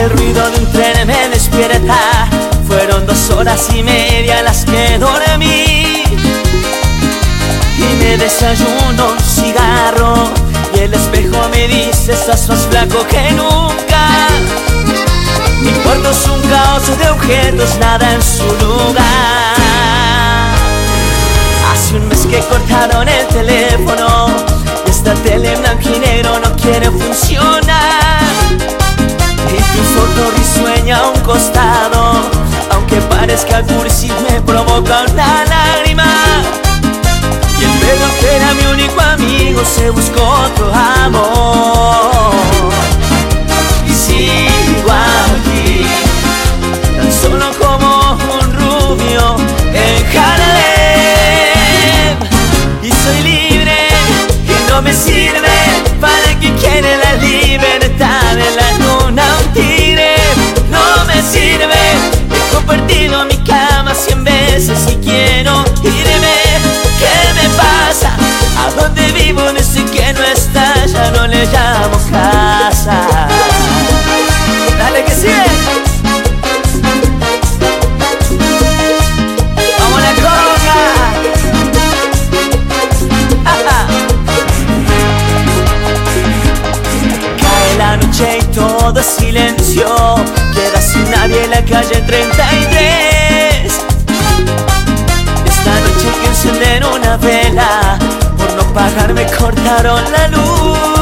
El ruido de un tren me despierta. Fueron dos horas y media las que dormí. Y me desayuno un cigarro. Y el espejo me dice: Estás más flaco que nunca. Mi cuarto es un caos de objetos, nada en su lugar. Hace un mes que cortaron el teléfono. Y esta tele blanco y no quiere funcionar. Aunque parezca cursi, me provoca una lágrima. Y el perro que era mi único amigo se buscó otro amor. Y sigo aquí, tan solo como un rubio en Harlem. Y soy libre y no me sirve Queda sin nadie en la calle 33. Esta noche que encender una vela. Por no pagar me cortaron la luz.